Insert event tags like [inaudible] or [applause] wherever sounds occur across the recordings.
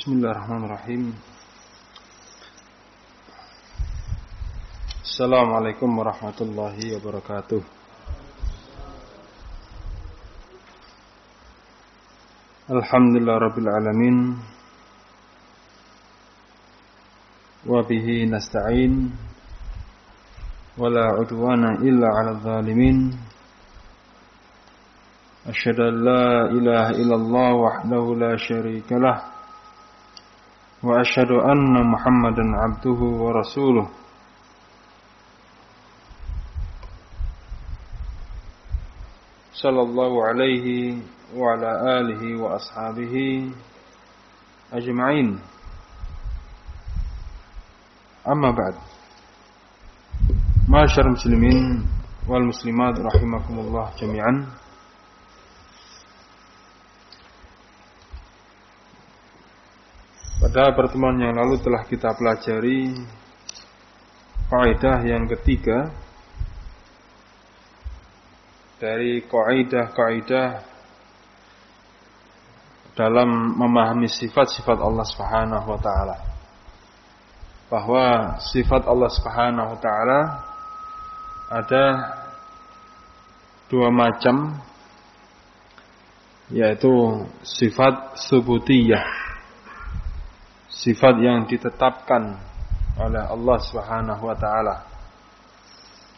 Bismillahirrahmanirrahim. Assalamualaikum warahmatullahi wabarakatuh. Alhamdulillah Rabbil Alamin. Wabihi nasta'in. Wala udwana illa وأشهد أن محمدا عبده ورسوله. صلى الله عليه وعلى آله وأصحابه أجمعين. أما بعد. معاشر المسلمين والمسلمات رحمكم الله جميعا. Pada pertemuan yang lalu telah kita pelajari kaidah yang ketiga dari kaidah-kaidah dalam memahami sifat-sifat Allah Subhanahu wa taala. Bahwa sifat Allah Subhanahu wa taala ada dua macam yaitu sifat subutiyah sifat yang ditetapkan oleh Allah Subhanahu wa taala.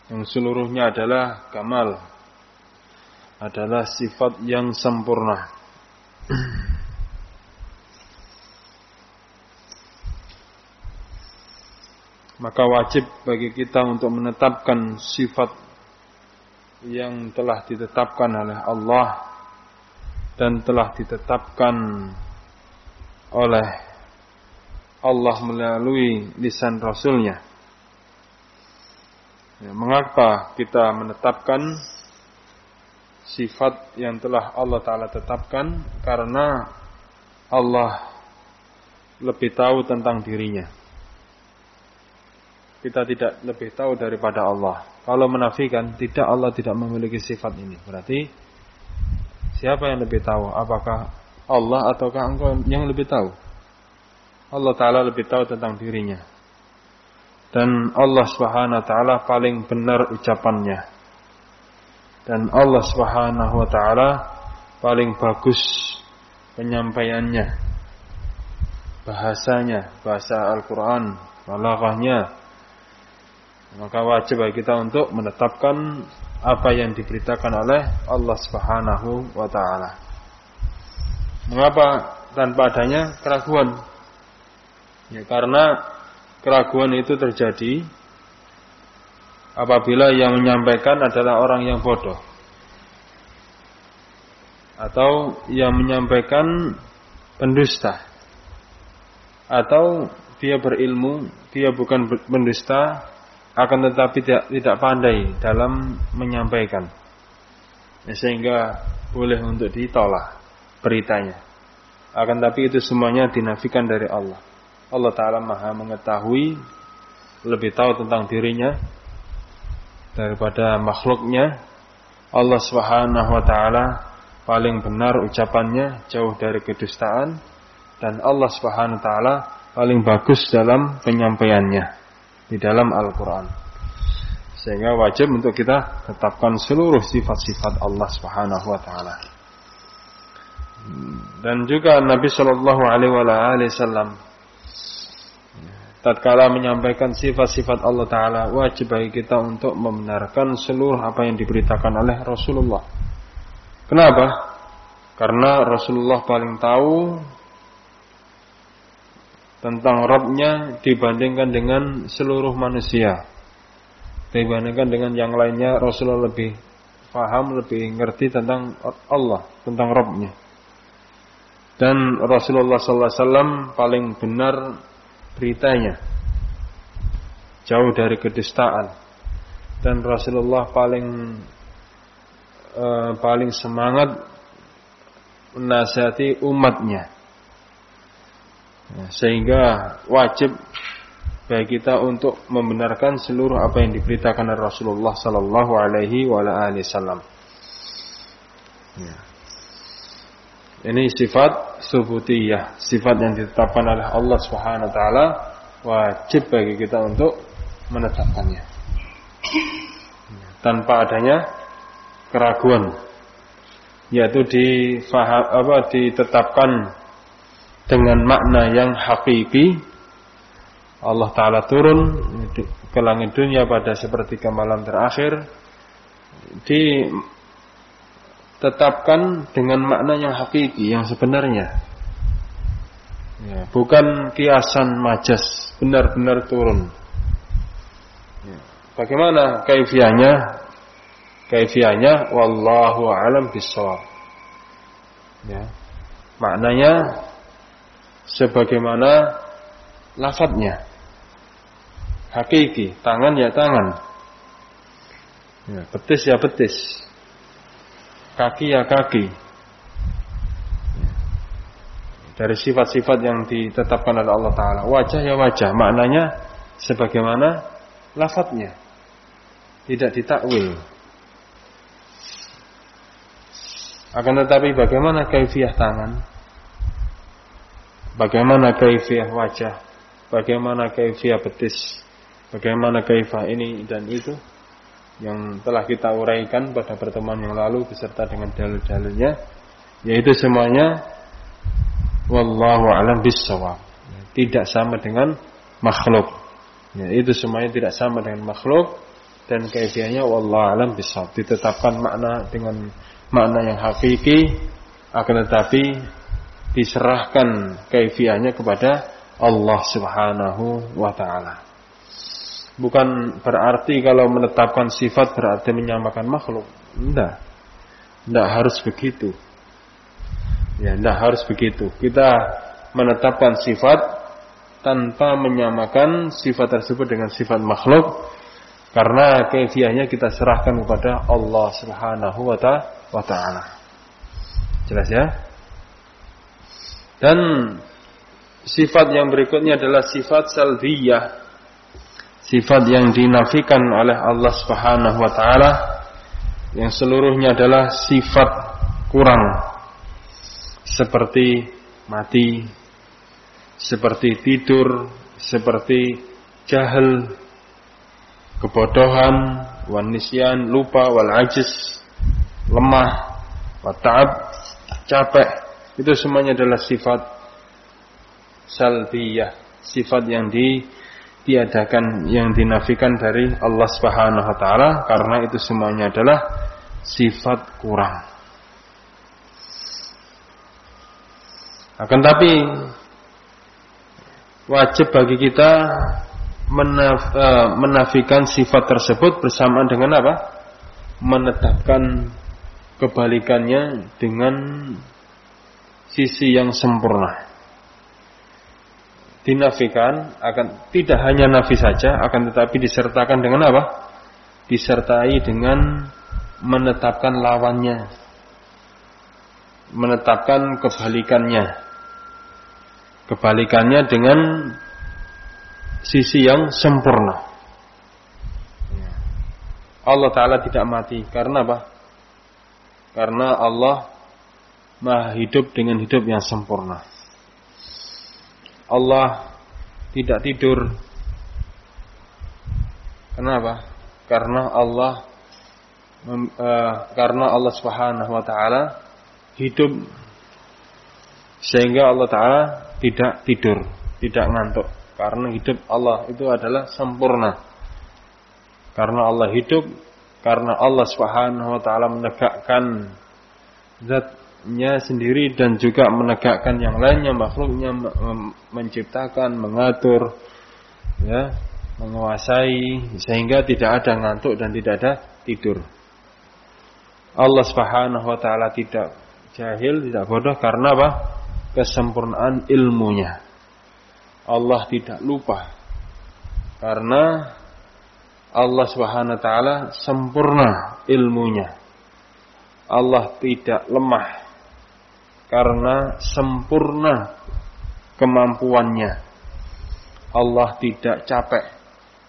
Yang seluruhnya adalah kamal adalah sifat yang sempurna. Maka wajib bagi kita untuk menetapkan sifat yang telah ditetapkan oleh Allah dan telah ditetapkan oleh Allah melalui lisan Rasulnya. Ya, mengapa kita menetapkan sifat yang telah Allah Ta'ala tetapkan? Karena Allah lebih tahu tentang dirinya. Kita tidak lebih tahu daripada Allah. Kalau menafikan, tidak Allah tidak memiliki sifat ini. Berarti siapa yang lebih tahu? Apakah Allah ataukah engkau yang lebih tahu? Allah Ta'ala lebih tahu tentang dirinya. Dan Allah Subhanahu Ta'ala paling benar ucapannya. Dan Allah Subhanahu Wa Ta'ala paling bagus penyampaiannya. Bahasanya, bahasa Al-Quran, balaghahnya. Maka wajib bagi kita untuk menetapkan apa yang diberitakan oleh Allah Subhanahu wa taala. Mengapa tanpa adanya keraguan Ya, karena keraguan itu terjadi apabila yang menyampaikan adalah orang yang bodoh. Atau yang menyampaikan pendusta. Atau dia berilmu, dia bukan pendusta, akan tetapi tidak, tidak pandai dalam menyampaikan. Ya, sehingga boleh untuk ditolak beritanya. Akan tapi itu semuanya dinafikan dari Allah. Allah Ta'ala maha mengetahui lebih tahu tentang dirinya daripada makhluknya Allah Subhanahu wa taala paling benar ucapannya jauh dari kedustaan dan Allah Subhanahu wa taala paling bagus dalam penyampaiannya di dalam Al-Qur'an. Sehingga wajib untuk kita tetapkan seluruh sifat-sifat Allah Subhanahu wa taala. Dan juga Nabi Shallallahu alaihi wasallam tatkala menyampaikan sifat-sifat Allah Ta'ala wajib bagi kita untuk membenarkan seluruh apa yang diberitakan oleh Rasulullah. Kenapa? karena Rasulullah paling tahu tentang Rabbnya dibandingkan dengan seluruh manusia. Dibandingkan dengan yang lainnya Rasulullah lebih paham, lebih ngerti tentang Allah, tentang Rabbnya. Dan Rasulullah SAW paling benar beritanya jauh dari kedustaan dan Rasulullah paling uh, paling semangat menasihati umatnya ya, sehingga wajib bagi kita untuk membenarkan seluruh apa yang diberitakan Rasulullah Sallallahu Alaihi Wasallam. Ya. Ini sifat subutiyah, sifat yang ditetapkan oleh Allah Subhanahu wa taala wajib bagi kita untuk menetapkannya. Tanpa adanya keraguan. Yaitu difaham apa ditetapkan dengan makna yang hakiki. Allah taala turun ke langit dunia pada sepertiga malam terakhir ditetapkan dengan makna yang hakiki yang sebenarnya ya, bukan kiasan majas benar-benar turun ya. bagaimana kaifiahnya kaifiahnya wallahu alam bisawab. Ya. Maknanya sebagaimana lafadznya. Hakiki, tangan ya tangan. Ya, betis ya betis. Kaki ya kaki. Dari sifat-sifat yang ditetapkan oleh Allah Ta'ala Wajah ya wajah Maknanya sebagaimana lafadznya Tidak ditakwil Akan tetapi bagaimana kaifiah tangan? Bagaimana kaifiah wajah? Bagaimana kaifiah betis? Bagaimana kaifiah ini dan itu? Yang telah kita uraikan pada pertemuan yang lalu beserta dengan dalil-dalilnya yaitu semuanya wallahu alam bisawab. Tidak sama dengan makhluk. Ya, itu semuanya tidak sama dengan makhluk dan kaifiahnya wallahu alam bisawab. Ditetapkan makna dengan makna yang hakiki akan tetapi diserahkan kaifiahnya kepada Allah Subhanahu wa taala. Bukan berarti kalau menetapkan sifat berarti menyamakan makhluk. Tidak. Tidak harus begitu. Ya, tidak harus begitu. Kita menetapkan sifat tanpa menyamakan sifat tersebut dengan sifat makhluk karena kaifiahnya kita serahkan kepada Allah Subhanahu wa ta'ala. Jelas ya? Dan sifat yang berikutnya adalah sifat salbiyah. Sifat yang dinafikan oleh Allah Subhanahu wa taala yang seluruhnya adalah sifat kurang seperti mati, seperti tidur, seperti jahil, kebodohan, wanisyan, lupa, wal ajis, lemah, wata'ab, capek. Itu semuanya adalah sifat salbiyah, sifat yang ditiadakan, yang dinafikan dari Allah Subhanahu wa taala karena itu semuanya adalah sifat kurang. Akan tapi wajib bagi kita menaf, uh, menafikan sifat tersebut bersamaan dengan apa? Menetapkan kebalikannya dengan sisi yang sempurna. Dinafikan akan tidak hanya nafi saja, akan tetapi disertakan dengan apa? Disertai dengan menetapkan lawannya, menetapkan kebalikannya, kebalikannya dengan sisi yang sempurna. Allah Ta'ala tidak mati karena apa? Karena Allah maha hidup dengan hidup yang sempurna. Allah tidak tidur. Kenapa? Karena Allah uh, karena Allah Subhanahu wa taala hidup sehingga Allah taala tidak tidur, tidak ngantuk. Karena hidup Allah itu adalah sempurna. Karena Allah hidup karena Allah Subhanahu wa taala menegakkan zatnya sendiri dan juga menegakkan yang lainnya makhluknya menciptakan, mengatur ya, menguasai sehingga tidak ada ngantuk dan tidak ada tidur. Allah Subhanahu wa taala tidak jahil, tidak bodoh karena apa? kesempurnaan ilmunya. Allah tidak lupa karena Allah Subhanahu wa taala sempurna ilmunya. Allah tidak lemah karena sempurna kemampuannya. Allah tidak capek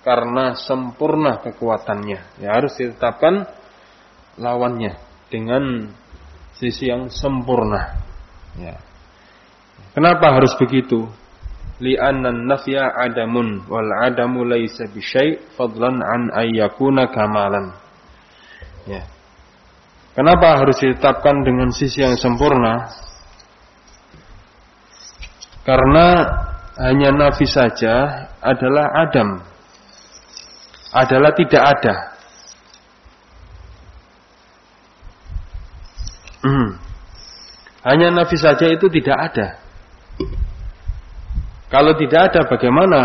karena sempurna kekuatannya. Ya harus ditetapkan lawannya dengan sisi yang sempurna. Ya. Kenapa harus begitu? Li'anna nafya adamun wal adamu laisa bisyai' fadlan an ayyakuna kamalan. Ya. Kenapa harus ditetapkan dengan sisi yang sempurna? Karena hanya nafi saja adalah adam. Adalah tidak ada. Hmm. Hanya nafi saja itu tidak ada. Kalau tidak ada bagaimana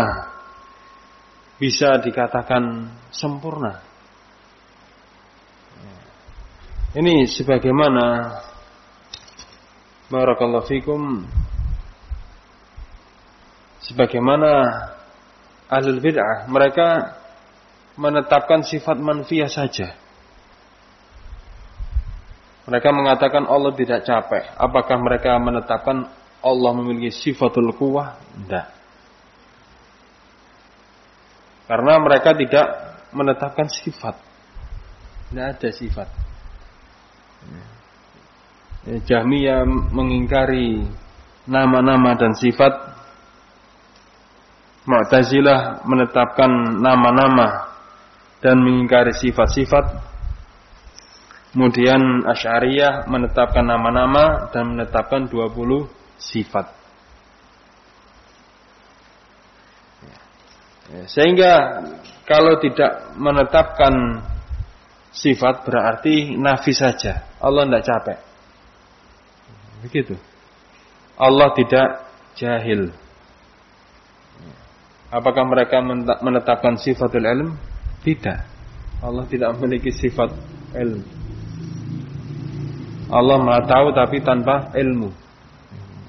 bisa dikatakan sempurna? Ini sebagaimana Barakallahu fikum Sebagaimana Ahlul bid'ah Mereka menetapkan sifat manfiyah saja. Mereka mengatakan Allah tidak capek. Apakah mereka menetapkan Allah memiliki sifatul kuwah? Tidak. Karena mereka tidak menetapkan sifat. Tidak ada sifat. Ya, Jahmiyah mengingkari nama-nama dan sifat Mu'tazilah menetapkan nama-nama dan mengingkari sifat-sifat Kemudian Asy'ariyah menetapkan nama-nama dan menetapkan 20 sifat. Sehingga kalau tidak menetapkan sifat berarti nafi saja. Allah tidak capek. Begitu. Allah tidak jahil. Apakah mereka menetapkan sifatul ilm? Tidak. Allah tidak memiliki sifat ilmu. Allah maha tahu tapi tanpa ilmu.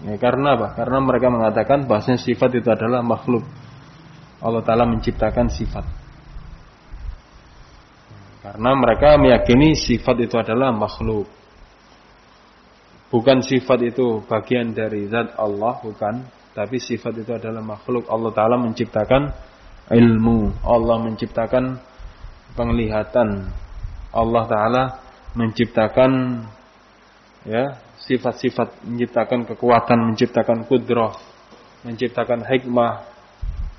Ya, karena apa? Karena mereka mengatakan bahasanya sifat itu adalah makhluk. Allah Ta'ala menciptakan sifat. Karena mereka meyakini sifat itu adalah makhluk. Bukan sifat itu bagian dari zat Allah, bukan. Tapi sifat itu adalah makhluk. Allah Ta'ala menciptakan ilmu. Allah menciptakan penglihatan. Allah Ta'ala menciptakan ya sifat-sifat menciptakan kekuatan, menciptakan kudrah, menciptakan hikmah,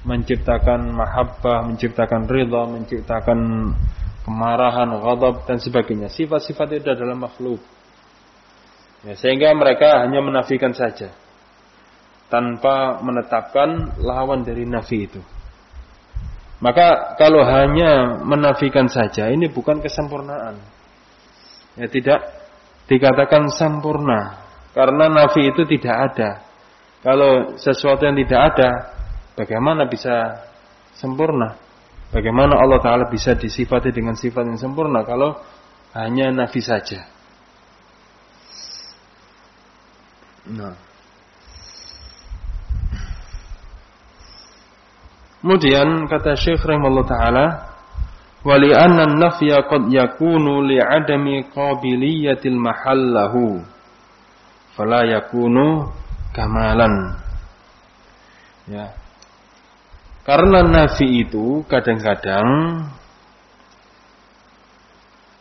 menciptakan mahabbah, menciptakan ridha, menciptakan kemarahan, ghadab dan sebagainya. Sifat-sifat itu adalah makhluk. Ya, sehingga mereka hanya menafikan saja tanpa menetapkan lawan dari nafi itu. Maka kalau hanya menafikan saja ini bukan kesempurnaan. Ya tidak dikatakan sempurna karena nafi itu tidak ada. Kalau sesuatu yang tidak ada, bagaimana bisa sempurna? Bagaimana Allah Ta'ala bisa disifati dengan sifat yang sempurna kalau hanya nafi saja. Nah. Kemudian kata Syekh rahimahullah taala, "Wa li'anna an-nafya qad yakunu li'adami qabiliyatil mahallahu, fala yakunu kamalan." Ya. Karena nafi itu kadang-kadang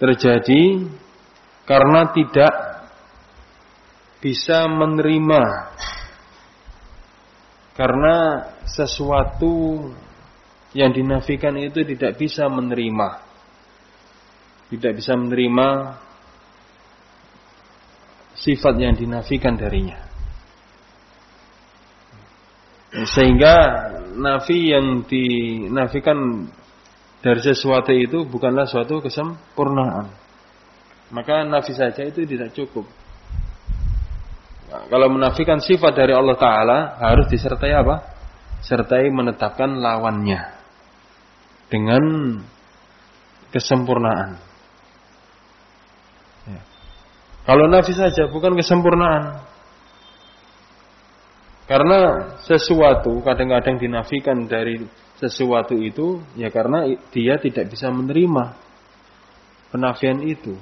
terjadi karena tidak bisa menerima karena sesuatu yang dinafikan itu tidak bisa menerima tidak bisa menerima sifat yang dinafikan darinya sehingga nafi yang dinafikan dari sesuatu itu bukanlah suatu kesempurnaan. Maka nafi saja itu tidak cukup. Nah, kalau menafikan sifat dari Allah Ta'ala harus disertai apa? Sertai menetapkan lawannya dengan kesempurnaan. Ya. Kalau nafi saja bukan kesempurnaan, karena sesuatu kadang-kadang dinafikan dari sesuatu itu ya karena dia tidak bisa menerima penafian itu.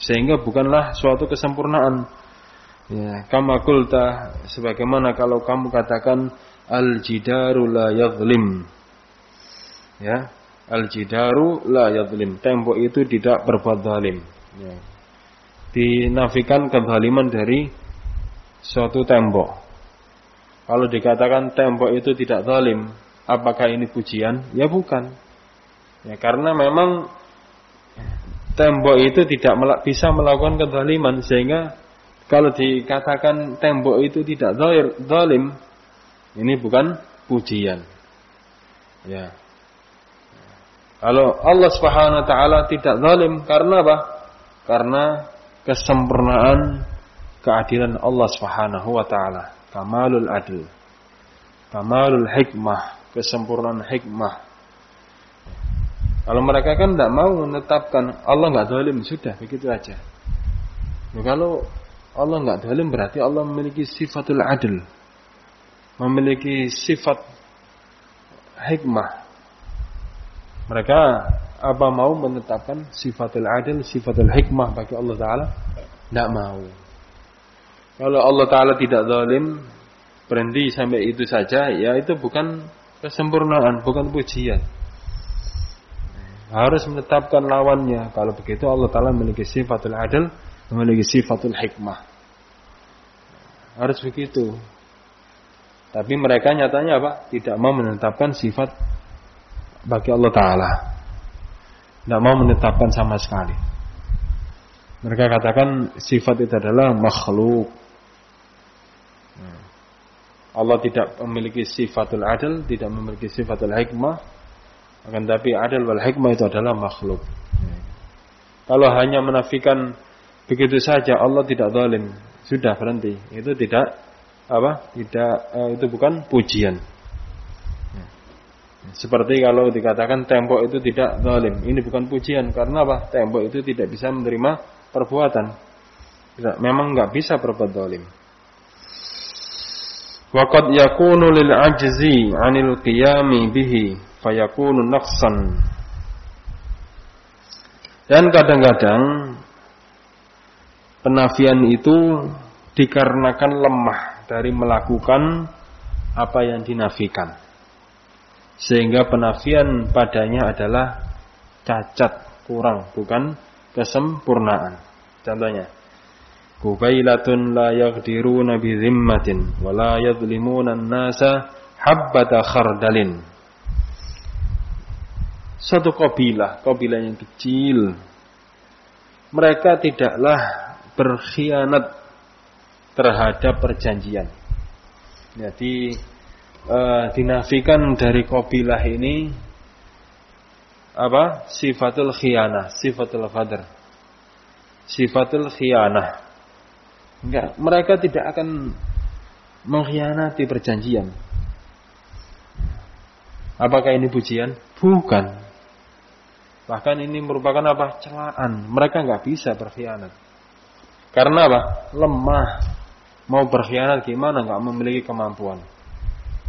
Sehingga bukanlah suatu kesempurnaan. Ya, kama kulta sebagaimana kalau kamu katakan al-jidaru la yadhlim. Ya, al-jidaru la yadhlim. Tembok itu tidak berbuat zalim. Ya. Dinafikan kezaliman dari suatu tembok Kalau dikatakan tembok itu tidak zalim, apakah ini pujian? Ya bukan. Ya karena memang tembok itu tidak bisa melakukan kezaliman sehingga kalau dikatakan tembok itu tidak zalim, ini bukan pujian. Ya. Kalau Allah Subhanahu wa taala tidak zalim karena apa? Karena kesempurnaan keadilan Allah Subhanahu wa taala kamalul adil kamalul hikmah kesempurnaan hikmah kalau mereka kan tidak mau menetapkan Allah nggak zalim sudah begitu aja nah, kalau Allah nggak zalim berarti Allah memiliki sifatul adil memiliki sifat hikmah mereka apa mau menetapkan sifatul adil sifatul hikmah bagi Allah Taala tidak mau kalau Allah Ta'ala tidak zalim, berhenti sampai itu saja, ya itu bukan kesempurnaan, bukan pujian. Harus menetapkan lawannya. Kalau begitu Allah Ta'ala memiliki sifatul adil, memiliki sifatul hikmah. Harus begitu. Tapi mereka nyatanya apa? Tidak mau menetapkan sifat bagi Allah Ta'ala. Tidak mau menetapkan sama sekali. Mereka katakan sifat itu adalah makhluk. Allah tidak memiliki sifatul adil, tidak memiliki sifatul hikmah. Akan tapi adil wal hikmah itu adalah makhluk. Kalau hanya menafikan begitu saja Allah tidak zalim, sudah berhenti. Itu tidak apa? Tidak uh, itu bukan pujian. Seperti kalau dikatakan tembok itu tidak zalim, ini bukan pujian karena apa? Tembok itu tidak bisa menerima perbuatan. Tidak, memang nggak bisa berbuat zalim. Waqad yakunu lil ajzi 'anil qiyami bihi fayakunu naqsan. Dan kadang-kadang penafian itu dikarenakan lemah dari melakukan apa yang dinafikan. Sehingga penafian padanya adalah cacat, kurang, bukan kesempurnaan. Contohnya, Kubailatun la yaqdiruna bi zimmatin wa la yadhlimuna an-nasa habbata khardalin. Satu kabilah, kabilah yang kecil. Mereka tidaklah berkhianat terhadap perjanjian. Jadi e, dinafikan dari kabilah ini apa? Sifatul khianah, sifatul qadar. Sifatul khianah Enggak, mereka tidak akan mengkhianati perjanjian. Apakah ini pujian? Bukan. Bahkan ini merupakan apa? Celaan. Mereka nggak bisa berkhianat. Karena apa? Lemah. Mau berkhianat gimana? Nggak memiliki kemampuan.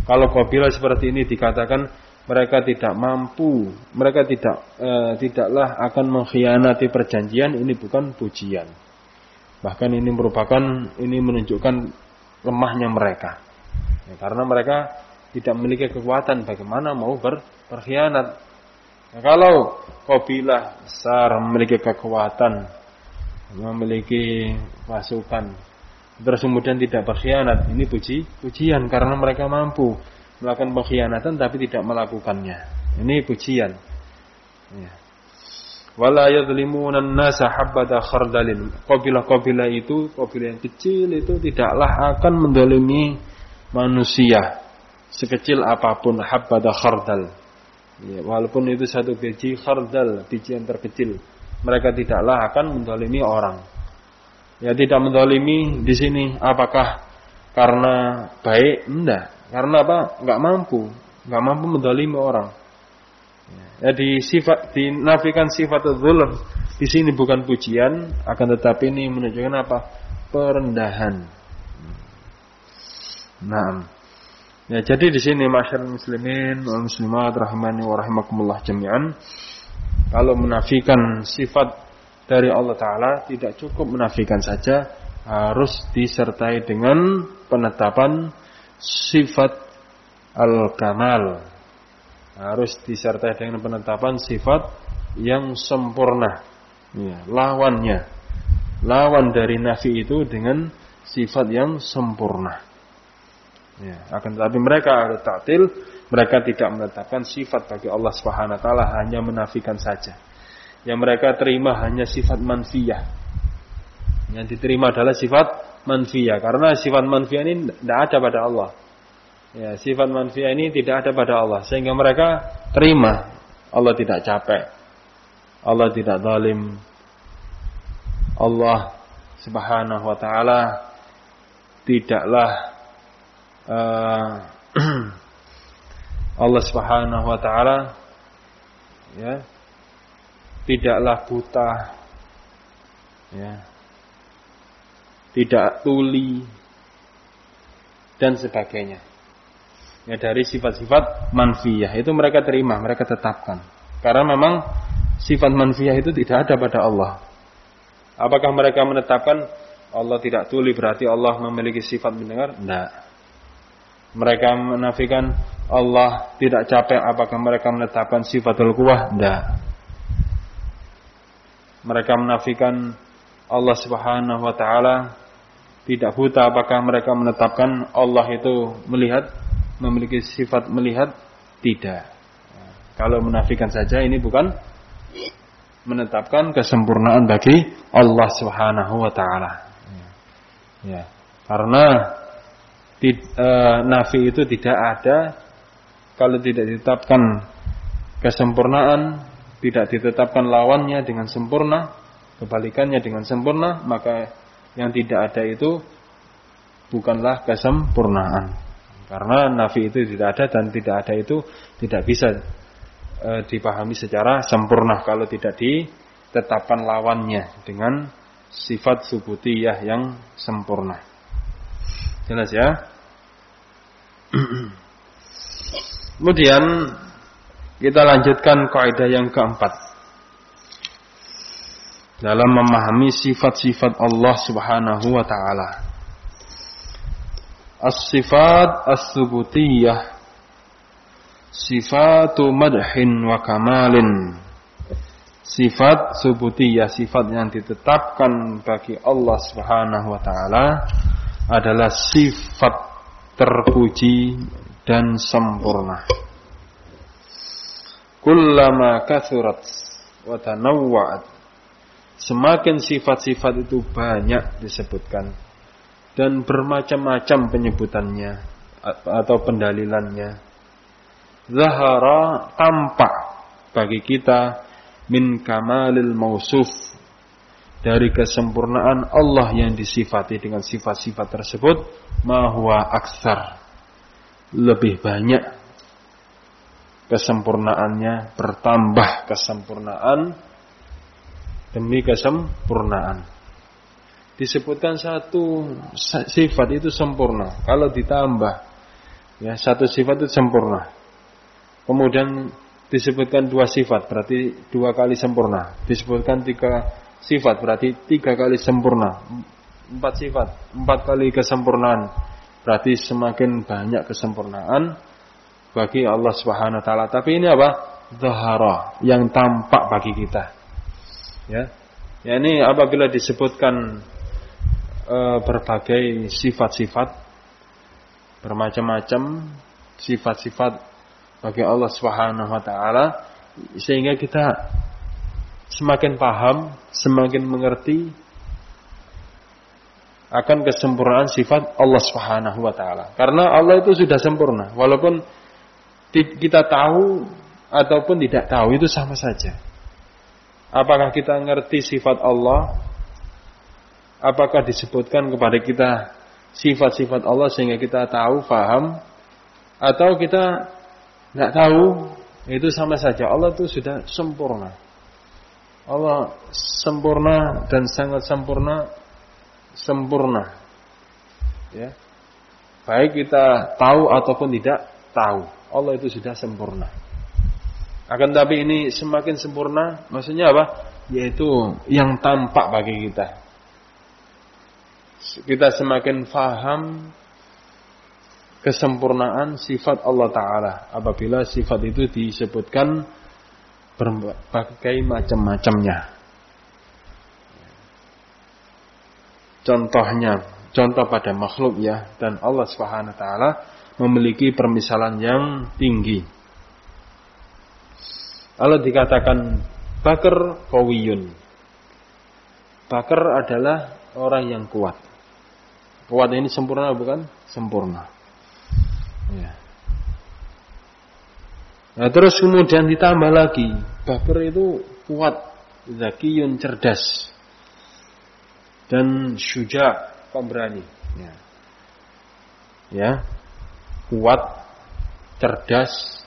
Kalau kabilah seperti ini dikatakan mereka tidak mampu, mereka tidak eh, tidaklah akan mengkhianati perjanjian, ini bukan pujian. Bahkan ini merupakan ini menunjukkan lemahnya mereka. Ya, karena mereka tidak memiliki kekuatan bagaimana mau ber, berkhianat. Nah, kalau kabilah besar memiliki kekuatan, memiliki pasukan, terus kemudian tidak berkhianat, ini puji pujian karena mereka mampu melakukan pengkhianatan tapi tidak melakukannya. Ini pujian. Ya wala yadhlimuna an-nasa habbata khardalin. Kabilah-kabilah itu, kabilah yang kecil itu tidaklah akan mendolimi manusia sekecil apa pun habbata khardal. Ya, walaupun itu satu biji khardal, biji yang terkecil, mereka tidaklah akan mendolimi orang. Ya tidak mendolimi di sini apakah karena baik? Enggak. Karena apa? Enggak mampu. Enggak mampu mendolimi orang. Ya, di sifat dinafikan sifat zulm di sini bukan pujian, akan tetapi ini menunjukkan apa? Perendahan. Nah, ya jadi di sini masyarakat muslimin muslimat rahimani wa rahimakumullah jami'an kalau menafikan sifat dari Allah Ta'ala tidak cukup menafikan saja harus disertai dengan penetapan sifat al-kamal harus disertai dengan penetapan sifat yang sempurna. Ya, lawannya. Lawan dari nafi itu dengan sifat yang sempurna. Ya, akan tetapi mereka ahli ta'til, mereka tidak menetapkan sifat bagi Allah Subhanahu wa taala, hanya menafikan saja. Yang mereka terima hanya sifat manfiyah. Yang diterima adalah sifat manfiyah karena sifat manfiyah ini tidak ada pada Allah. Ya, sifat manfiyah ini tidak ada pada Allah sehingga mereka terima Allah tidak capek. Allah tidak zalim. Allah Subhanahu wa taala tidaklah uh, [clears throat] Allah Subhanahu wa taala ya tidaklah buta. Ya. Tidak tuli. Dan sebagainya. Ya dari sifat-sifat manfiyah. Itu mereka terima mereka tetapkan. Karena memang sifat manfiyah itu tidak ada pada Allah. Apakah mereka menetapkan Allah tidak tuli berarti Allah memiliki sifat mendengar? Tidak mereka menafikan Allah tidak capek apakah mereka menetapkan sifatul kuwah tidak mereka menafikan Allah Subhanahu wa taala. Tidak buta apakah mereka menetapkan Allah itu melihat memiliki sifat melihat? Tidak. Kalau menafikan saja ini bukan menetapkan kesempurnaan bagi Allah Subhanahu wa taala. Ya karena e, nafi itu tidak ada. Kalau tidak ditetapkan kesempurnaan, tidak ditetapkan lawannya dengan sempurna, kebalikannya dengan sempurna, maka yang tidak ada itu bukanlah kesempurnaan. Karena nafi itu tidak ada dan tidak ada itu tidak bisa e, dipahami secara sempurna kalau tidak ditetapkan lawannya dengan sifat subutiyah yang sempurna. Jelas ya? [clears throat] Kemudian kita lanjutkan kaidah yang keempat. Dalam memahami sifat-sifat Allah Subhanahu wa taala. As-sifat as-subutiyah sifatu madhin wa kamalin. Sifat subutiyah, sifat yang ditetapkan bagi Allah Subhanahu wa taala adalah sifat terpuji dan sempurna. Kullama kathurat wa tanawwa'at. Semakin sifat-sifat itu banyak disebutkan dan bermacam-macam penyebutannya atau pendalilannya. Zahara tampak bagi kita min kamalil mausuf dari kesempurnaan Allah yang disifati dengan sifat-sifat tersebut mahwa aksar lebih banyak kesempurnaannya bertambah kesempurnaan demi kesempurnaan. Disebutkan satu sifat itu sempurna. Kalau ditambah ya satu sifat itu sempurna. Kemudian disebutkan dua sifat berarti dua kali sempurna. Disebutkan tiga sifat berarti tiga kali sempurna. Empat sifat empat kali kesempurnaan berarti semakin banyak kesempurnaan bagi Allah Subhanahu wa taala. Tapi ini apa? Zahara yang tampak bagi kita. Ya. Ya ini apabila disebutkan e, berbagai sifat-sifat bermacam-macam sifat-sifat bagi Allah Subhanahu wa taala sehingga kita semakin paham, semakin mengerti akan kesempurnaan sifat Allah Subhanahu wa taala. Karena Allah itu sudah sempurna, walaupun kita tahu ataupun tidak tahu itu sama saja. Apakah kita ngerti sifat Allah? Apakah disebutkan kepada kita sifat-sifat Allah sehingga kita tahu, paham? Atau kita nggak tahu? Itu sama saja. Allah itu sudah sempurna. Allah sempurna dan sangat sempurna sempurna. Ya. Baik kita tahu ataupun tidak tahu, Allah itu sudah sempurna. Akan tapi ini semakin sempurna, maksudnya apa? Yaitu yang tampak bagi kita. Kita semakin faham kesempurnaan sifat Allah Ta'ala apabila sifat itu disebutkan berbagai macam-macamnya. Contohnya contoh pada makhluk ya dan Allah Subhanahu wa taala memiliki permisalan yang tinggi. Kalau dikatakan bakar kawiyun. Bakar adalah orang yang kuat. Kuat ini sempurna bukan? Sempurna. Ya. Nah, terus kemudian ditambah lagi, bakar itu kuat, zakiyun cerdas dan syuja pemberani. Ya. ya. Kuat, cerdas,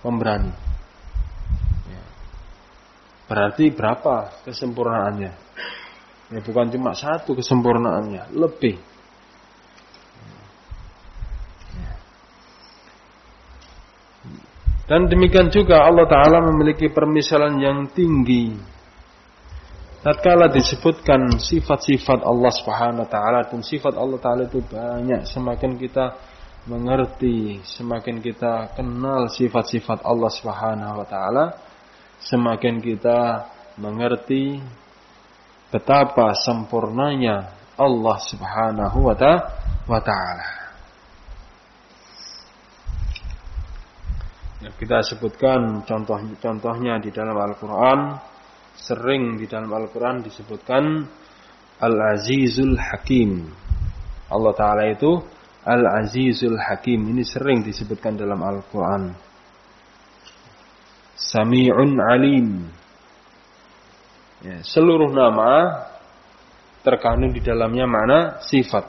pemberani. Ya. Berarti berapa kesempurnaannya? Ya, bukan cuma satu kesempurnaannya, lebih. Ya. Dan demikian juga Allah Ta'ala memiliki permisalan yang tinggi tatkala disebutkan sifat-sifat Allah Subhanahu wa taala dan sifat Allah taala itu banyak semakin kita mengerti semakin kita kenal sifat-sifat Allah Subhanahu wa taala semakin kita mengerti betapa sempurnanya Allah Subhanahu wa taala ya, kita sebutkan contoh-contohnya di dalam Al-Qur'an sering di dalam Al-Quran disebutkan Al-Azizul Hakim. Allah Ta'ala itu Al-Azizul Hakim. Ini sering disebutkan dalam Al-Quran. Sami'un Alim. Ya, seluruh nama terkandung di dalamnya mana sifat.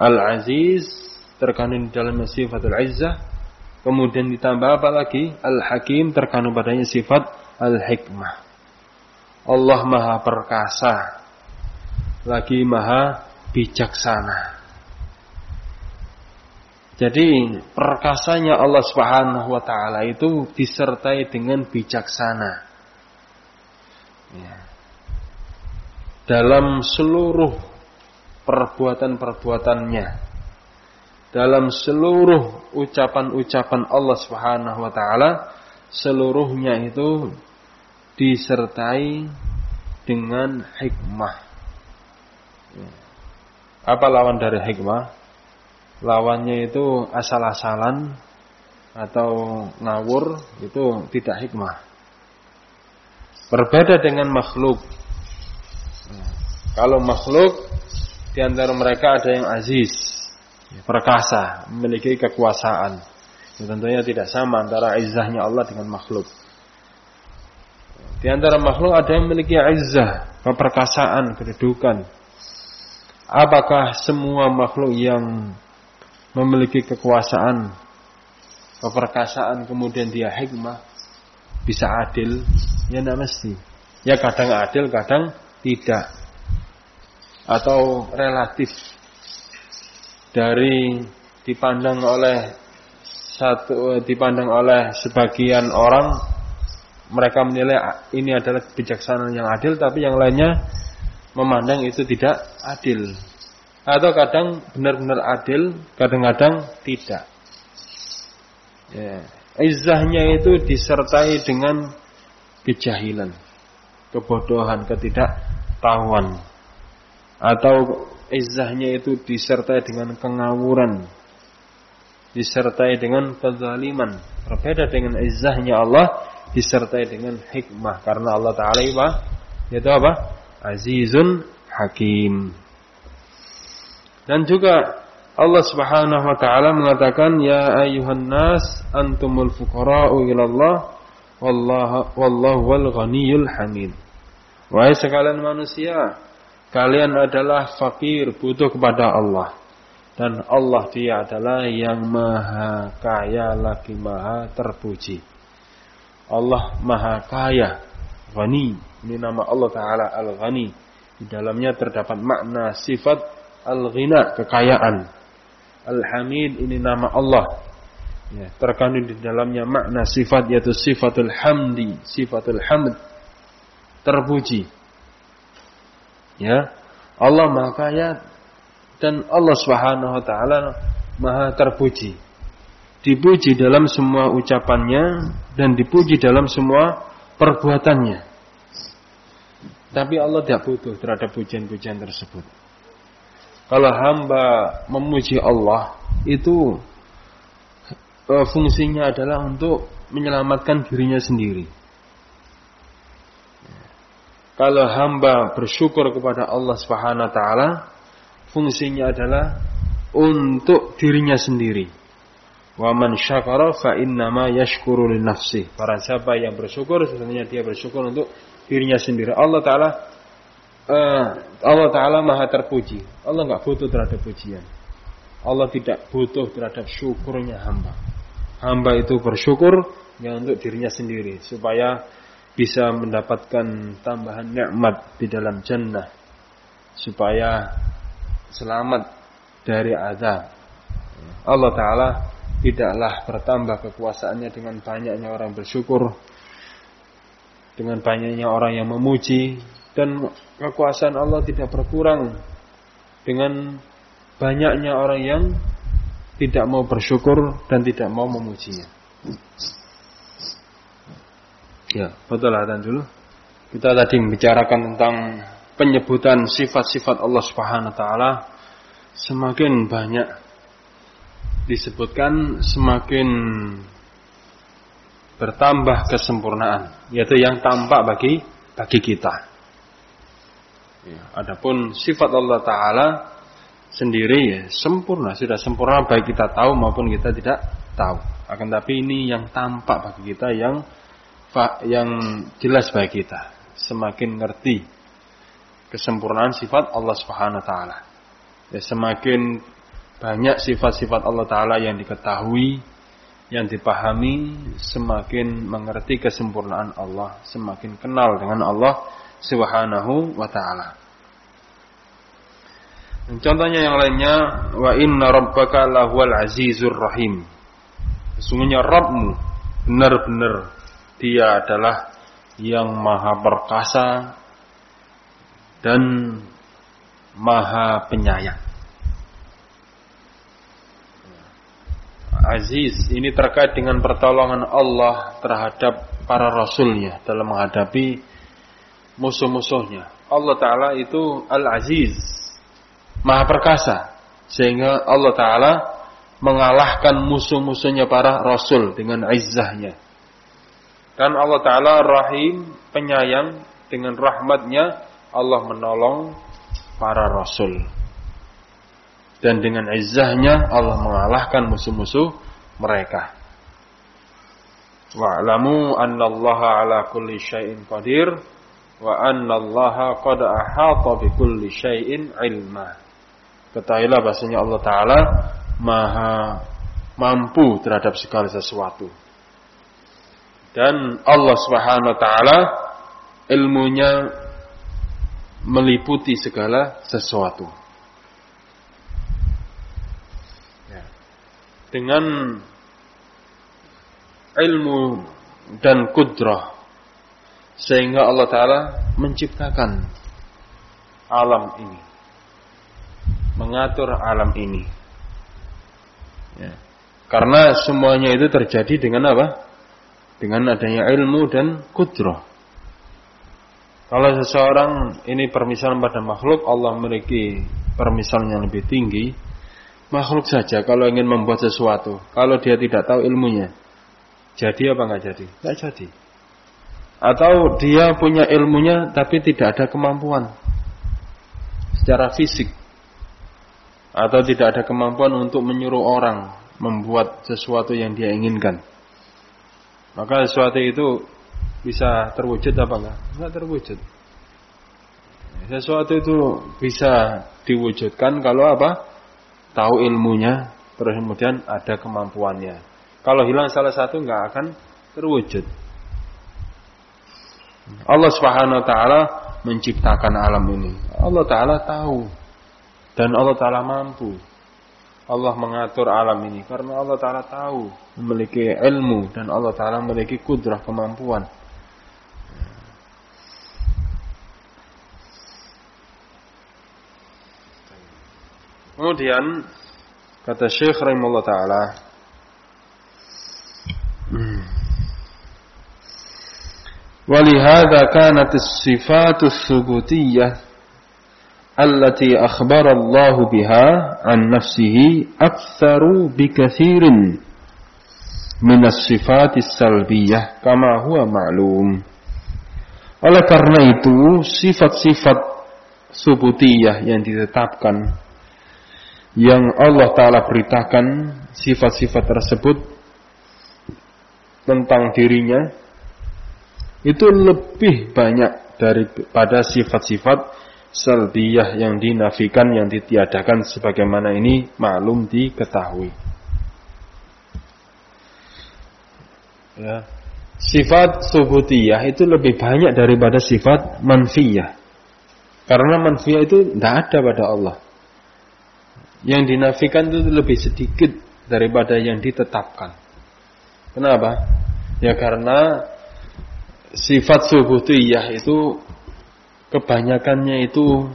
Al-Aziz terkandung di dalamnya sifat Al-Izzah. Kemudian ditambah apa lagi? Al-Hakim terkandung padanya sifat Al-Hikmah. Allah maha perkasa lagi maha bijaksana. Jadi perkasanya Allah Subhanahu wa taala itu disertai dengan bijaksana. Ya. Dalam seluruh perbuatan-perbuatannya. Dalam seluruh ucapan-ucapan Allah Subhanahu wa taala seluruhnya itu disertai dengan hikmah. Apa lawan dari hikmah? Lawannya itu asal-asalan atau ngawur itu tidak hikmah. Berbeda dengan makhluk. Kalau makhluk di antara mereka ada yang aziz, perkasa, memiliki kekuasaan. Ya, tentunya tidak sama antara izahnya Allah dengan makhluk. Di antara makhluk ada yang memiliki izzah, keperkasaan, kedudukan. Apakah semua makhluk yang memiliki kekuasaan, keperkasaan, kemudian dia hikmah, bisa adil? Ya tidak mesti. Ya kadang adil, kadang tidak. Atau relatif. Dari dipandang oleh satu dipandang oleh sebagian orang mereka menilai ini adalah kebijaksanaan yang adil tapi yang lainnya memandang itu tidak adil atau kadang benar-benar adil kadang-kadang tidak ya. izahnya itu disertai dengan kejahilan kebodohan ketidaktahuan atau izahnya itu disertai dengan kengawuran disertai dengan kezaliman berbeda dengan izahnya Allah disertai dengan hikmah karena Allah Taala itu apa? Azizun Hakim. Dan juga Allah Subhanahu wa taala mengatakan ya ayuhan nas antumul fuqara'u ilallah wallahu wallahu wal ghaniyul hamid. Wahai sekalian manusia, kalian adalah fakir, butuh kepada Allah. Dan Allah dia adalah yang maha kaya lagi maha terpuji. Allah Maha Kaya, Ghani. Ini nama Allah Taala Al-Ghani. Di dalamnya terdapat makna sifat Al-Ghina, kekayaan. Al-Hamid ini nama Allah. Ya, terkandung di dalamnya makna sifat yaitu sifatul hamdi, sifatul hamd terpuji. Ya, Allah Maha Kaya dan Allah Subhanahu wa taala Maha terpuji dipuji dalam semua ucapannya dan dipuji dalam semua perbuatannya. Tapi Allah tidak butuh terhadap pujian-pujian tersebut. Kalau hamba memuji Allah itu uh, fungsinya adalah untuk menyelamatkan dirinya sendiri. Kalau hamba bersyukur kepada Allah Subhanahu wa taala, fungsinya adalah untuk dirinya sendiri. Wa man syakara fa innama yashkuru li nafsi. Para siapa yang bersyukur sesungguhnya dia bersyukur untuk dirinya sendiri. Allah taala uh, Allah taala Maha terpuji. Allah nggak butuh terhadap pujian. Allah tidak butuh terhadap syukurnya hamba. Hamba itu bersyukur ya untuk dirinya sendiri supaya bisa mendapatkan tambahan nikmat di dalam jannah supaya selamat dari azab. Allah taala tidaklah bertambah kekuasaannya dengan banyaknya orang bersyukur dengan banyaknya orang yang memuji dan kekuasaan Allah tidak berkurang dengan banyaknya orang yang tidak mau bersyukur dan tidak mau memujinya. Ya, betul dan dulu. Kita tadi membicarakan tentang penyebutan sifat-sifat Allah Subhanahu wa taala semakin banyak disebutkan semakin bertambah kesempurnaan yaitu yang tampak bagi bagi kita. Ya, adapun sifat Allah taala sendiri ya sempurna, sudah sempurna baik kita tahu maupun kita tidak tahu. Akan tapi ini yang tampak bagi kita yang yang jelas bagi kita. Semakin ngerti kesempurnaan sifat Allah Subhanahu wa taala. Ya semakin banyak sifat-sifat Allah taala yang diketahui, yang dipahami, semakin mengerti kesempurnaan Allah, semakin kenal dengan Allah Subhanahu wa taala. Contohnya yang lainnya wa inna rabbaka lahuwal azizur rahim. Sesungguhnya Rabbmu benar-benar dia adalah yang maha perkasa dan maha penyayang. Aziz ini terkait dengan pertolongan Allah terhadap para rasulnya dalam menghadapi musuh-musuhnya. Allah Ta'ala itu Al-Aziz, maha perkasa. Sehingga Allah Ta'ala mengalahkan musuh-musuhnya para rasul dengan izzahnya. Dan Allah Ta'ala rahim, penyayang, dengan rahmatnya Allah menolong para rasul. Dan dengan izzahnya Allah mengalahkan musuh-musuh mereka. Wa'lamu annallaha ala kulli syai'in qadir wa annallaha qad ahata bi kulli syai'in ilma. Ketahuilah bahasanya Allah Ta'ala maha mampu terhadap segala sesuatu dan Allah Subhanahu wa taala ilmunya meliputi segala sesuatu. Ya. Dengan ilmu dan kudrah sehingga Allah taala menciptakan alam ini. Mengatur alam ini. Ya. Karena semuanya itu terjadi dengan apa? dengan adanya ilmu dan kudroh. Kalau seseorang ini permisalan pada makhluk, Allah memiliki permisalan yang lebih tinggi. Makhluk saja kalau ingin membuat sesuatu, kalau dia tidak tahu ilmunya, jadi apa nggak jadi? Nggak jadi. Atau dia punya ilmunya tapi tidak ada kemampuan secara fisik, atau tidak ada kemampuan untuk menyuruh orang membuat sesuatu yang dia inginkan maka sesuatu itu bisa terwujud apa enggak? Enggak terwujud. Sesuatu itu bisa diwujudkan kalau apa? Tahu ilmunya, terus kemudian ada kemampuannya. Kalau hilang salah satu enggak akan terwujud. Allah Subhanahu wa taala menciptakan alam ini. Allah taala tahu. Dan Allah taala mampu. Allah mengatur alam ini karena Allah Ta'ala tahu memiliki ilmu dan Allah Ta'ala memiliki kudrah kemampuan. Kemudian kata Syekh Rahimullah Ta'ala ولهذا كانت الصفات الثبوتية allati akhbara Allah biha an nafsihi aktsaru bikathirin min as-sifat salbiyah kama huwa ma'lum. Oleh karena itu, sifat-sifat subutiyah yang ditetapkan yang Allah Ta'ala beritakan sifat-sifat tersebut tentang dirinya itu lebih banyak daripada sifat-sifat salbiyah yang dinafikan yang ditiadakan sebagaimana ini maklum diketahui. Ya. Sifat subutiyah itu lebih banyak daripada sifat manfiyah. Karena manfiyah itu tidak ada pada Allah. Yang dinafikan itu lebih sedikit daripada yang ditetapkan. Kenapa? Ya karena sifat subutiyah itu kebanyakannya itu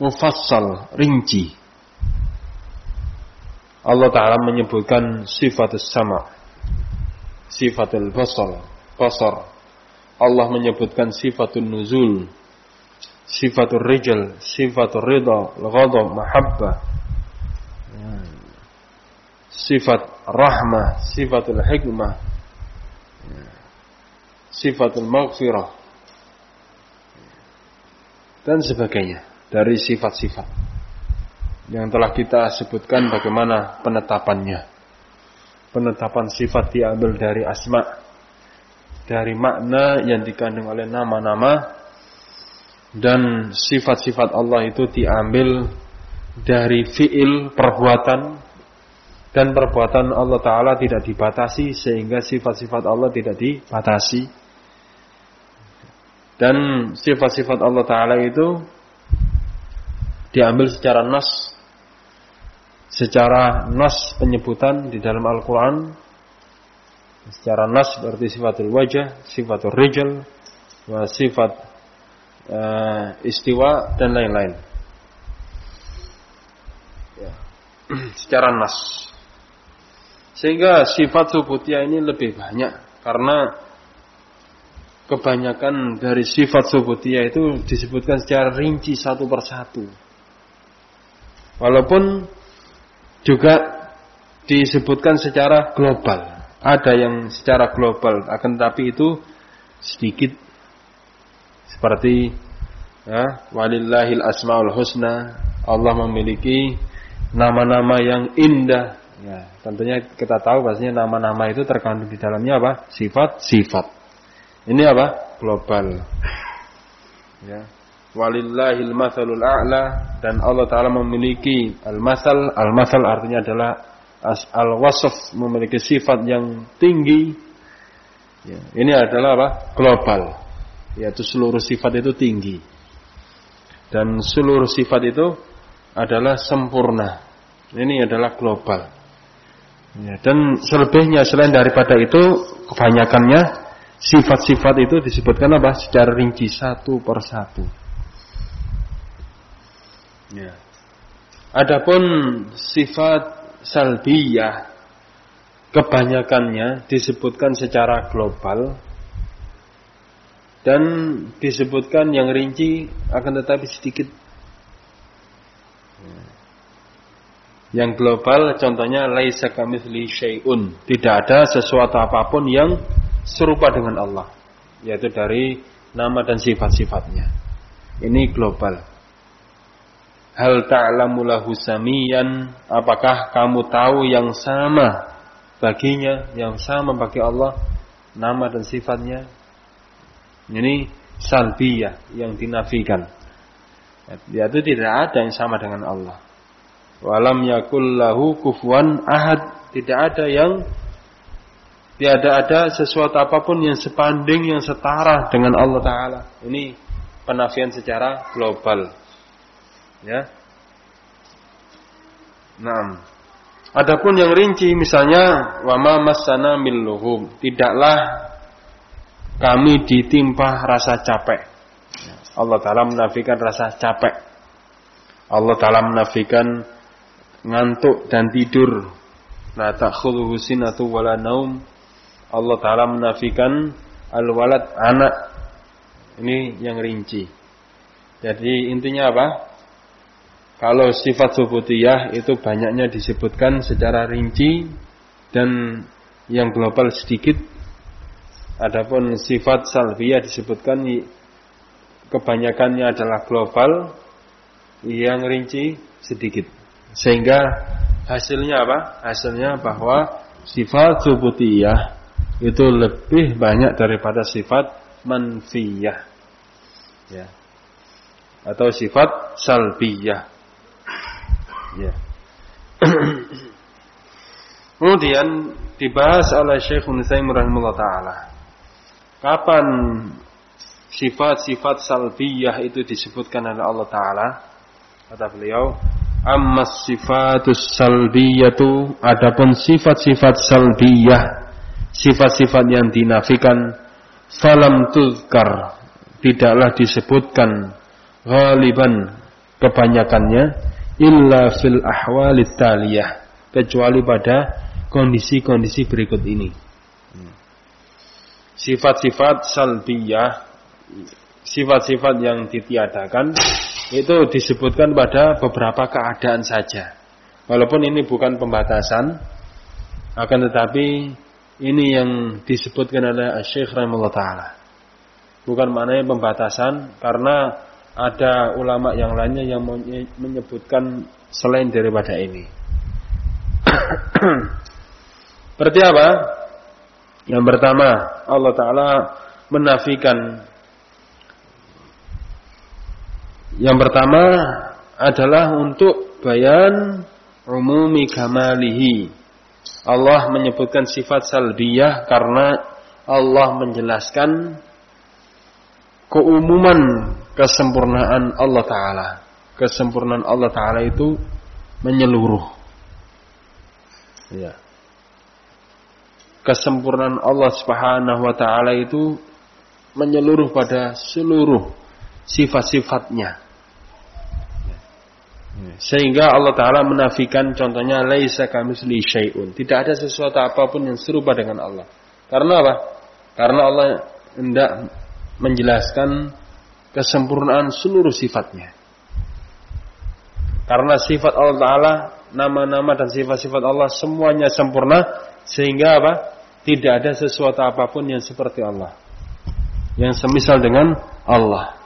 mufassal, rinci. Allah Ta'ala menyebutkan sifat sama, sifatul basar, basar. Allah menyebutkan sifatul nuzul, sifatul rijal, sifatul rida, ghadab, mahabbah. Sifat rahmah, sifatul hikmah, sifatul maghfirah, dan sebagainya. Dari sifat-sifat. Yang telah kita sebutkan bagaimana penetapannya. Penetapan sifat diambil dari asma, dari makna yang dikandung oleh nama-nama. Dan sifat-sifat Allah itu diambil dari fiil perbuatan. Dan perbuatan Allah Ta'ala tidak dibatasi sehingga sifat-sifat Allah tidak dibatasi dan sifat-sifat Allah Ta'ala itu diambil secara nas. Secara nas penyebutan di dalam Al-Quran. Secara nas seperti sifatul wajah, sifatul rijal, sifat uh, istiwa, dan lain-lain. Ya. [clears throat] secara nas. Sehingga sifat subutia ini lebih banyak. Karena kebanyakan dari sifat subutia itu disebutkan secara rinci satu persatu. Walaupun juga disebutkan secara global. Ada yang secara global, akan tapi itu sedikit seperti ya, walillahil asmaul husna. Allah memiliki nama-nama yang indah. Ya, tentunya kita tahu bahasanya nama-nama itu terkandung di dalamnya apa? Sifat-sifat. Ini apa? Global. Ya. Walillahil mathalul a'la dan Allah taala memiliki al-masal, al-masal artinya adalah al-wasf memiliki sifat yang tinggi. Ya. Ini adalah apa? Global. Yaitu seluruh sifat itu tinggi. Dan seluruh sifat itu adalah sempurna. Ini adalah global. Ya, dan selebihnya selain daripada itu kebanyakannya Sifat-sifat itu disebutkan apa? Secara rinci satu per satu. Ya. Adapun sifat salbiyah kebanyakannya disebutkan secara global dan disebutkan yang rinci akan tetapi sedikit. Ya. Yang global contohnya laisa kamitsli syai'un, tidak ada sesuatu apa pun yang serupa dengan Allah yaitu dari nama dan sifat-sifatnya. Ini global. Hal ta'lamu lahu samiyan? Apakah kamu tahu yang sama baginya yang sama bagi Allah nama dan sifatnya? Ini salbiyah yang dinafikan. Yaitu tidak ada yang sama dengan Allah. Walam yakul lahu kufuwan ahad. Tidak ada yang Tiada ada sesuatu apa pun yang sebanding, yang setara dengan Allah Ta'ala. Ini penafian secara global. Ya. Nah. Adapun yang rinci misalnya wama masana milluhum. Tidaklah kami ditimpa rasa capek. Allah Ta'ala menafikan rasa capek. Allah Ta'ala menafikan ngantuk dan tidur. La ta'khudhuhu sinatu wala naum Allah Ta'ala menafikan al-walad anak. Ini yang rinci. Jadi intinya apa? Kalau sifat subutiyah itu banyaknya disebutkan secara rinci dan yang global sedikit. Adapun sifat salbiyah disebutkan kebanyakannya adalah global, yang rinci sedikit. Sehingga hasilnya apa? Hasilnya bahwa sifat subutiyah itu lebih banyak daripada sifat manfiyah. Ya. Atau sifat salbiyah. Ya. [clears throat] Kemudian dibahas oleh Syekh Nusaim rahimahullah taala. Kapan sifat-sifat salbiyah itu disebutkan oleh Allah taala? Kata beliau, "Amma sifatus salbiyatu, adapun sifat-sifat salbiyah, sifat-sifat yang dinafikan, falam tuzkar, tidaklah disebutkan ghaliban kebanyakannya illa fil ahwalit taliyah kecuali pada kondisi-kondisi berikut ini. Sifat-sifat salbiyah, sifat-sifat yang ditiadakan itu disebutkan pada beberapa keadaan saja. Walaupun ini bukan pembatasan, akan tetapi ini yang disebutkan oleh Syekh Rahimahullah Ta'ala. Bukan maknanya pembatasan, karena ada ulama yang lainnya yang menyebutkan selain daripada ini. [coughs] Berarti apa? Yang pertama, Allah Ta'ala menafikan Yang pertama adalah untuk bayan umumi kamalihi. Allah menyebutkan sifat salbiyah karena Allah menjelaskan keumuman kesempurnaan Allah Ta'ala. Kesempurnaan Allah Ta'ala itu menyeluruh. Ya. Kesempurnaan Allah Subhanahu wa Ta'ala itu menyeluruh pada seluruh sifat-sifatnya. Sehingga Allah Ta'ala menafikan contohnya Laisa kamisli syai'un Tidak ada sesuatu apa pun yang serupa dengan Allah Karena apa? Karena Allah hendak menjelaskan kesempurnaan seluruh sifatnya. Karena sifat Allah Ta'ala, nama-nama dan sifat-sifat Allah semuanya sempurna, sehingga apa? Tidak ada sesuatu apa pun yang seperti Allah. Yang semisal dengan Allah.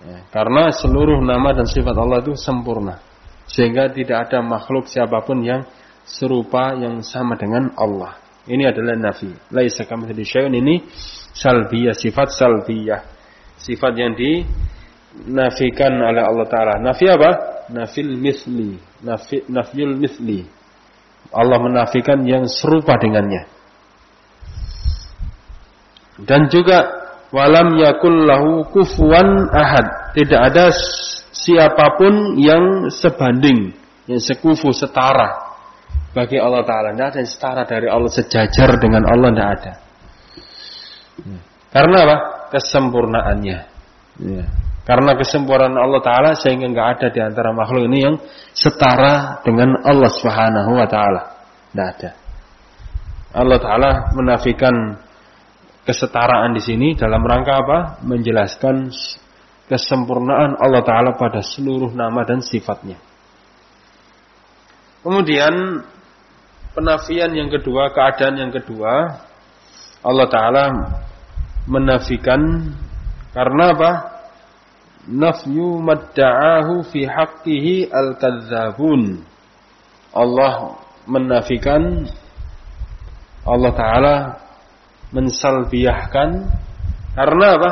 Ya, karena seluruh nama dan sifat Allah itu sempurna. Sehingga tidak ada makhluk siapa pun yang serupa yang sama dengan Allah. Ini adalah nafi. Laisa kamitslihi syai'un ini salbiyah, sifat salbiyah sifat yang dinafikan oleh Allah Ta'ala. Nafi apa? Nafil misli. Nafi, nafil misli. Allah menafikan yang serupa dengannya. Dan juga walam yakul lahu kufuan ahad. Tidak ada siapa pun yang sebanding, yang sekufu, setara bagi Allah Ta'ala. Tidak ada yang setara dari Allah, sejajar dengan Allah, tidak ada. Karena apa? kesempurnaannya. Ya. Karena kesempurnaan Allah Taala sehingga nggak ada di antara makhluk ini yang setara dengan Allah Subhanahu Wa Taala. Tidak ada. Allah Taala menafikan kesetaraan di sini dalam rangka apa? Menjelaskan kesempurnaan Allah Taala pada seluruh nama dan sifatnya. Kemudian penafian yang kedua, keadaan yang kedua, Allah Taala menafikan karena apa? Nafyu madda'ahu fi haqqihi al-kadzabun. Allah menafikan Allah taala mensalbiahkan karena apa?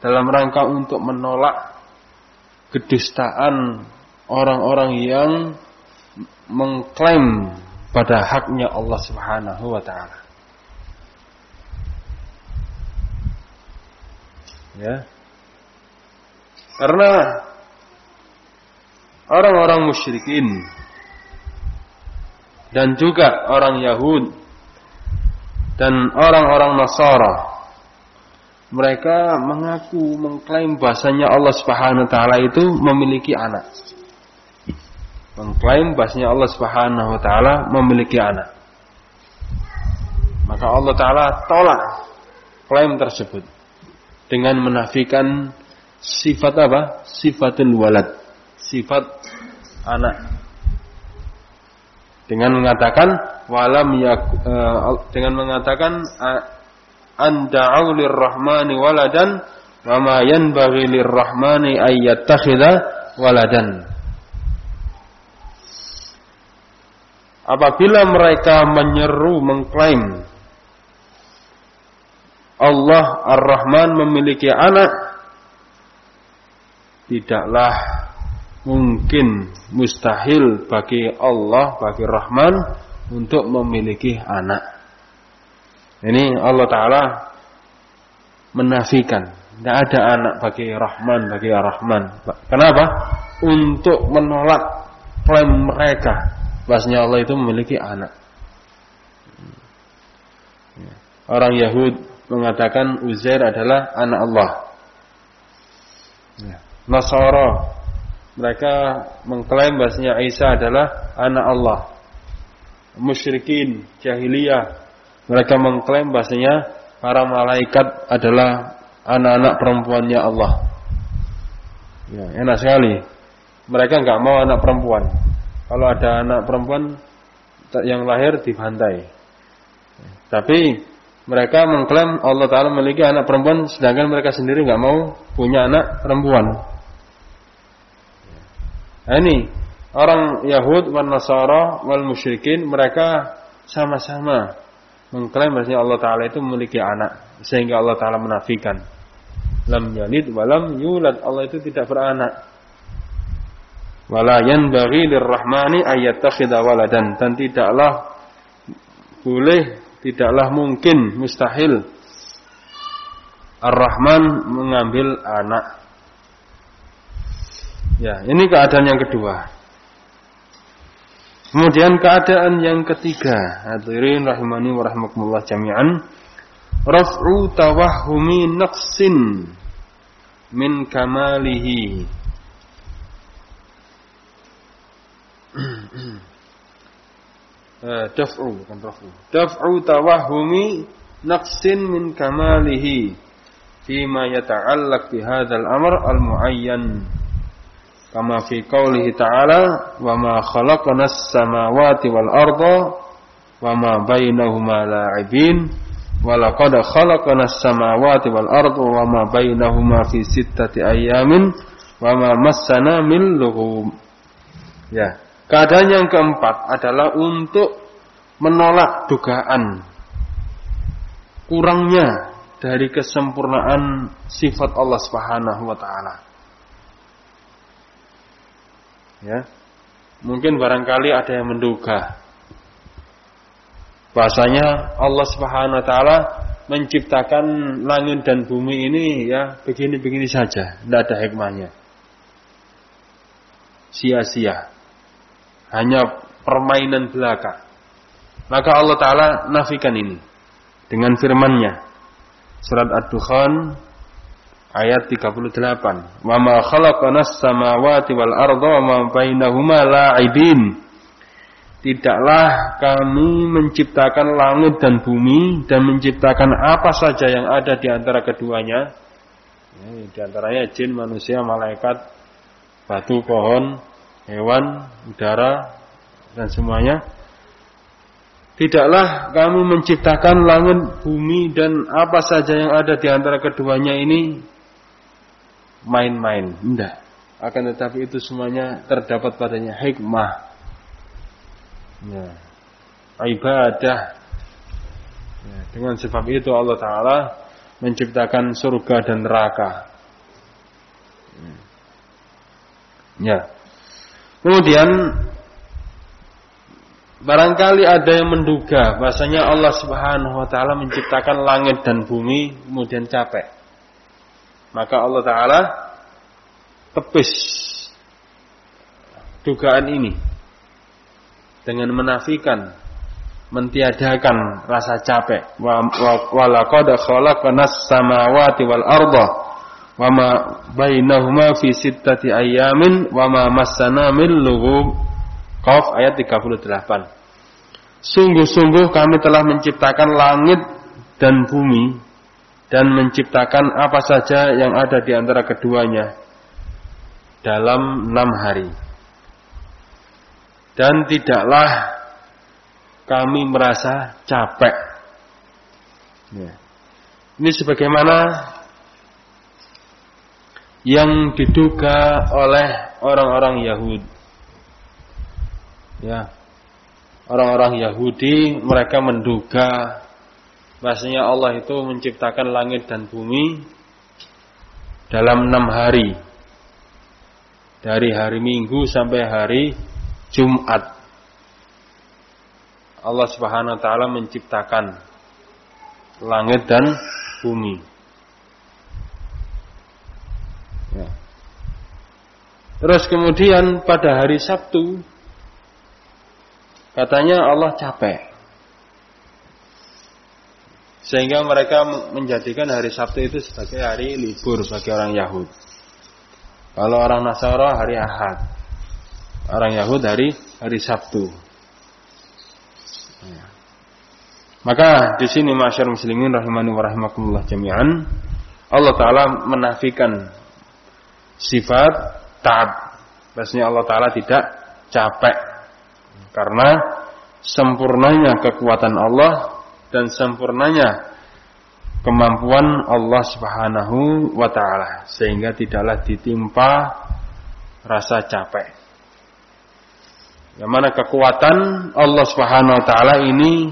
Dalam rangka untuk menolak kedustaan orang-orang yang mengklaim pada haknya Allah Subhanahu wa taala. Ya. Karena orang-orang musyrikin dan juga orang Yahud dan orang-orang Nasara mereka mengaku mengklaim bahasanya Allah Subhanahu wa taala itu memiliki anak. Mengklaim bahasanya Allah Subhanahu wa taala memiliki anak. Maka Allah taala tolak klaim tersebut dengan menafikan sifat apa? Sifatul walad. Sifat anak. Dengan mengatakan walam ya dengan mengatakan anda'u lirrahmani waladan wa ma yanbaghi lirrahmani ayyattakhidha waladan. Apabila mereka menyeru mengklaim Allah Ar-Rahman memiliki anak tidaklah mungkin mustahil bagi Allah bagi Rahman untuk memiliki anak. Ini Allah Ta'ala menafikan. Tidak ada anak bagi Rahman, bagi Ar-Rahman. Kenapa? Untuk menolak klaim mereka. Bahasanya Allah itu memiliki anak. Orang Yahud mengatakan Uzair adalah anak Allah. Nasara mereka mengklaim bahasanya Isa adalah anak Allah. Musyrikin jahiliyah mereka mengklaim bahasanya para malaikat adalah anak-anak perempuannya Allah. Ya, enak sekali. Mereka nggak mau anak perempuan. Kalau ada anak perempuan yang lahir dibantai. Tapi mereka mengklaim Allah Taala memiliki anak perempuan, sedangkan mereka sendiri nggak mau punya anak perempuan. Nah, ini orang Yahud, wal Nasara, wal musyrikin mereka sama-sama mengklaim bahasanya Allah Ta'ala itu memiliki anak sehingga Allah Ta'ala menafikan. Lam yalid walam yulad Allah itu tidak beranak. Wala yanbaghi lirrahmani ayyattakhidha waladan dan tidaklah boleh tidaklah mungkin mustahil Ar-Rahman mengambil anak ya ini keadaan yang kedua. Kemudian keadaan yang ketiga, hadirin rahimani wa rahmakumullah jami'an, raf'u tawahhumi naqsin min kamalihi. [clears throat] Eh, daf'u bukan raf'u. Daf'u tawahhumi naqsin min kamalihi. Fima yata'allaq bi hadzal amr al-muayyan kama fi qaulihi ta'ala wa ma khalaqnas samawati wal arda wa ma bainahuma la'ibin wa laqad khalaqnas samawati wal arda wa ma bainahuma fi sittati ayamin wa ma massana min lughum. Ya. Keadaan yang keempat adalah untuk menolak dugaan kurangnya dari kesempurnaan sifat Allah Subhanahu wa taala Ya. Mungkin barangkali ada yang menduga bahasanya Allah Subhanahu wa taala menciptakan langit dan bumi ini ya begini-begini saja, tidak ada hikmahnya. Sia-sia. Hanya permainan belaka. Maka Allah taala nafikan ini dengan firman-Nya. Surat Ad-Dukhan ayat 38 wa ma khalaqanas samawati wal arda wa ma bainahuma la'ibin. Tidaklah kami menciptakan langit dan bumi dan menciptakan apa saja yang ada di antara keduanya. Ya, di antaranya jin manusia malaikat batu pohon hewan udara dan semuanya. Tidaklah kami menciptakan langit, bumi dan apa saja yang ada di antara keduanya ini main-main. Tidak. Akan tetapi itu semuanya terdapat padanya hikmah. Ya. Ibadah. Ya. Dengan sebab itu Allah Ta'ala menciptakan surga dan neraka. Ya. Kemudian barangkali ada yang menduga bahasanya Allah Subhanahu wa taala menciptakan langit dan bumi kemudian capek. Maka Allah Ta'ala tepis dugaan ini dengan menafikan mentiadakan rasa capek. Wa walaqad khalaqnas samawati wal arda wa ma bainahuma fi sittati ayamin wa ma massana min lughub. Qaf ayat 38 Sungguh-sungguh kami telah menciptakan langit dan bumi dan menciptakan apa saja yang ada di antara keduanya dalam enam hari. dan tidaklah kami merasa capek. Ya. Ini sebagaimana yang diduga oleh orang-orang Yahudi. Ya. Orang-orang Yahudi mereka menduga bahasanya Allah itu menciptakan langit dan bumi dalam enam hari. Dari hari Minggu sampai hari Jumat. Allah Subhanahu wa taala menciptakan langit dan bumi. Ya. Terus kemudian pada hari Sabtu katanya Allah capek. Sehingga mereka menjadikan hari Sabtu itu sebagai hari libur bagi orang Yahudi. Kalau orang Nasara hari Ahad. Orang Yahudi hari hari Sabtu. Ya. Maka di sini masyarakat muslimin rahimani wa rahimakumullah jami'an Allah taala menafikan sifat ta'ab. Maksudnya Allah Ta'ala tidak capek. Karena sempurnanya kekuatan Allah dan sempurnanya kemampuan Allah Subhanahu wa taala sehingga tidaklah ditimpa rasa capek. Yang mana kekuatan Allah Subhanahu wa taala ini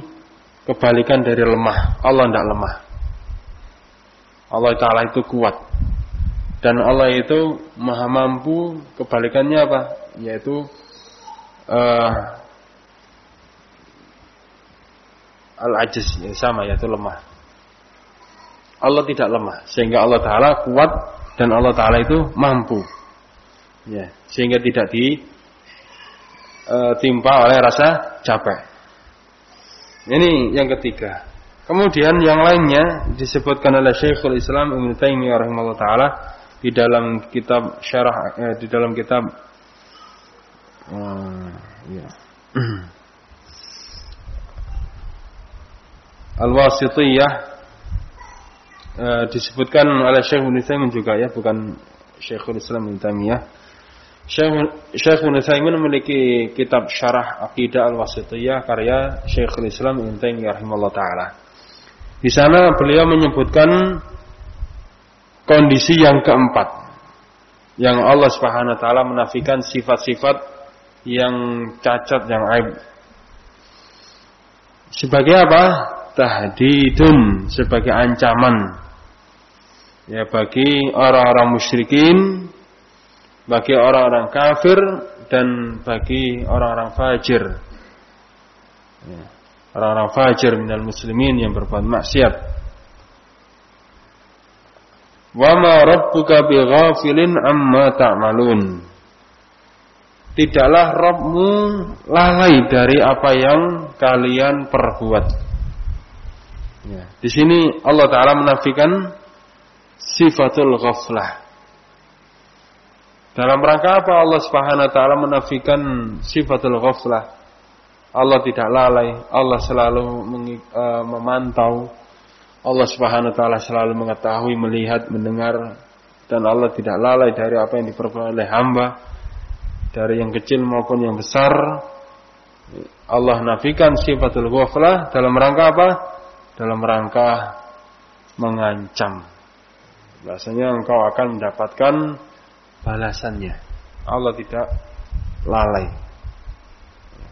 kebalikan dari lemah. Allah tidak lemah. Allah taala itu kuat. Dan Allah itu maha mampu kebalikannya apa? Yaitu uh, al-ajiz sama yaitu lemah. Allah tidak lemah sehingga Allah taala kuat dan Allah taala itu mampu. Ya, sehingga tidak ditimpa uh, oleh rasa capek. Ini yang ketiga. Kemudian yang lainnya disebutkan oleh Syekhul Islam Ibnu Taimiyah rahimahullah taala di dalam kitab syarah eh, di dalam kitab uh, ya. [clears throat] Al-Wasitiyah uh, disebutkan oleh Syekh Ibnu juga ya, bukan Syekhul Islam Ibnu Taimiyah. Syekh Ibnu Taimin memiliki kitab Syarah Aqidah Al-Wasitiyah karya Syekhul Islam Ibnu Taimiyah rahimahullah taala. Di sana beliau menyebutkan kondisi yang keempat yang Allah Subhanahu wa taala menafikan sifat-sifat yang cacat yang aib. Sebagai apa? Tahdidun, sebagai ancaman. Ya bagi orang-orang musyrikin, bagi orang-orang kafir dan bagi orang-orang fajir. Ya, orang-orang fajir minal muslimin yang berbuat maksiat. Wa ma rabbuka bighafilin amma ta'malun. Tidaklah Rabbmu lalai dari apa yang kalian perbuat. Ya. Di sini Allah Taala menafikan sifatul ghaflah. Dalam rangka apa Allah Subhanahu taala menafikan sifatul ghaflah? Allah tidak lalai, Allah selalu uh, memantau, Allah Subhanahu taala selalu mengetahui, melihat, mendengar dan Allah tidak lalai dari apa yang diperbuat oleh hamba dari yang kecil maupun yang besar. Allah nafikan sifatul ghaflah dalam rangka apa? Dalam rangka mengancam. Bahasanya engkau akan mendapatkan balasannya. Allah tidak lalai.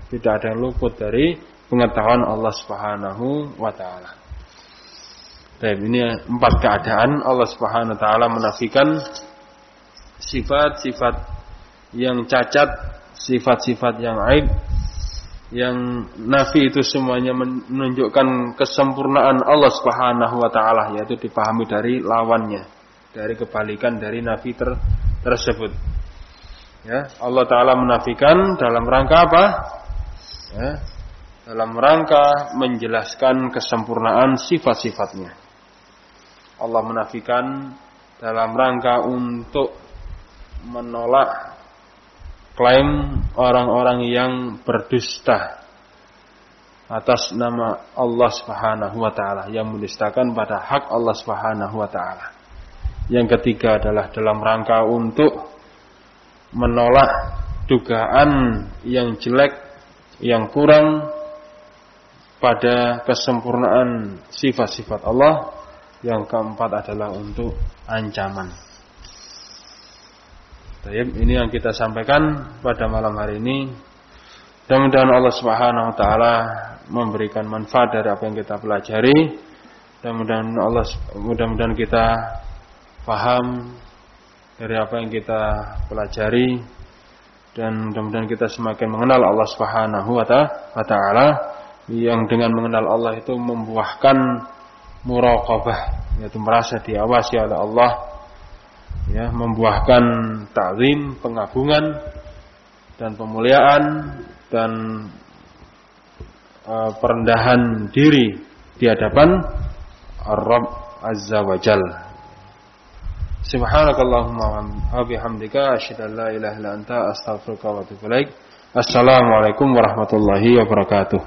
Tidak ada yang luput dari pengetahuan Allah Subhanahu wa taala. Baik, ini empat keadaan Allah Subhanahu wa taala menafikan sifat-sifat yang cacat, sifat-sifat yang aib yang nafi itu semuanya menunjukkan kesempurnaan Allah Subhanahu wa taala yaitu dipahami dari lawannya, dari kebalikan dari nafi ter tersebut. Ya, Allah taala menafikan dalam rangka apa? Ya, dalam rangka menjelaskan kesempurnaan sifat-sifatnya. Allah menafikan dalam rangka untuk menolak klaim orang-orang yang berdusta atas nama Allah Subhanahu wa taala yang mendustakan pada hak Allah Subhanahu wa taala. Yang ketiga adalah dalam rangka untuk menolak dugaan yang jelek yang kurang pada kesempurnaan sifat-sifat Allah. Yang keempat adalah untuk ancaman. Ini yang kita sampaikan pada malam hari ini. Mudah-mudahan Allah Subhanahu wa taala memberikan manfaat dari apa yang kita pelajari. Mudah-mudahan Allah mudah-mudahan kita paham dari apa yang kita pelajari dan mudah-mudahan kita semakin mengenal Allah Subhanahu wa taala yang dengan mengenal Allah itu membuahkan muraqabah yaitu merasa diawasi oleh Allah ya membuahkan ta'zim pengagungan dan pemuliaan dan uh, perendahan diri di hadapan Ar-Rabb Azza wa Jalla. Subhanakallahumma wa bihamdika asyhadu an la ilaha illa anta astaghfiruka wa atubu ilaik. Assalamualaikum warahmatullahi wabarakatuh.